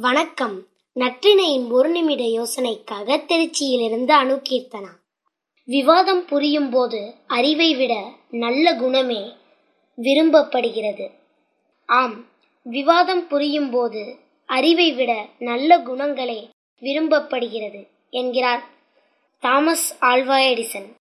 வணக்கம். நற்றினையின் ஒரு நிமிட யோசனைக்காக திருச்சியிலிருந்து அணுகீர்த்தனா விவாதம் புரியும் போது அறிவை விட நல்ல குணமே விரும்பப்படுகிறது. ஆம் விவாதம் புரியும் போது அறிவை விட நல்ல குணங்களே விரும்பப்படுகிறது என்கிறார் தாமஸ் ஆல்வா எடிசன்.